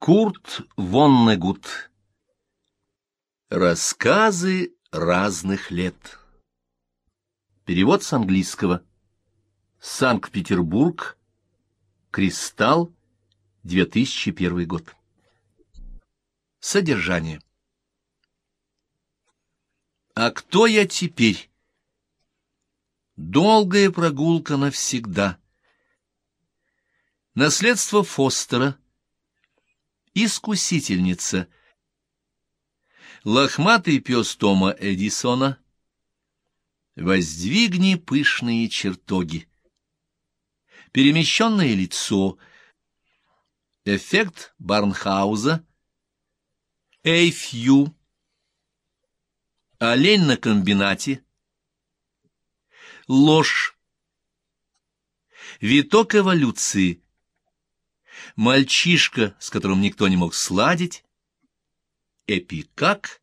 Курт Воннегут. Рассказы разных лет. Перевод с английского. Санкт-Петербург. Кристалл. 2001 год. Содержание. А кто я теперь? Долгая прогулка навсегда. Наследство Фостера — Искусительница. Лохматый пес Тома Эдисона. Воздвигни пышные чертоги. Перемещенное лицо. Эффект Барнхауза. Эйфью. Олень на комбинате. Ложь. Виток эволюции мальчишка, с которым никто не мог сладить, эпикак,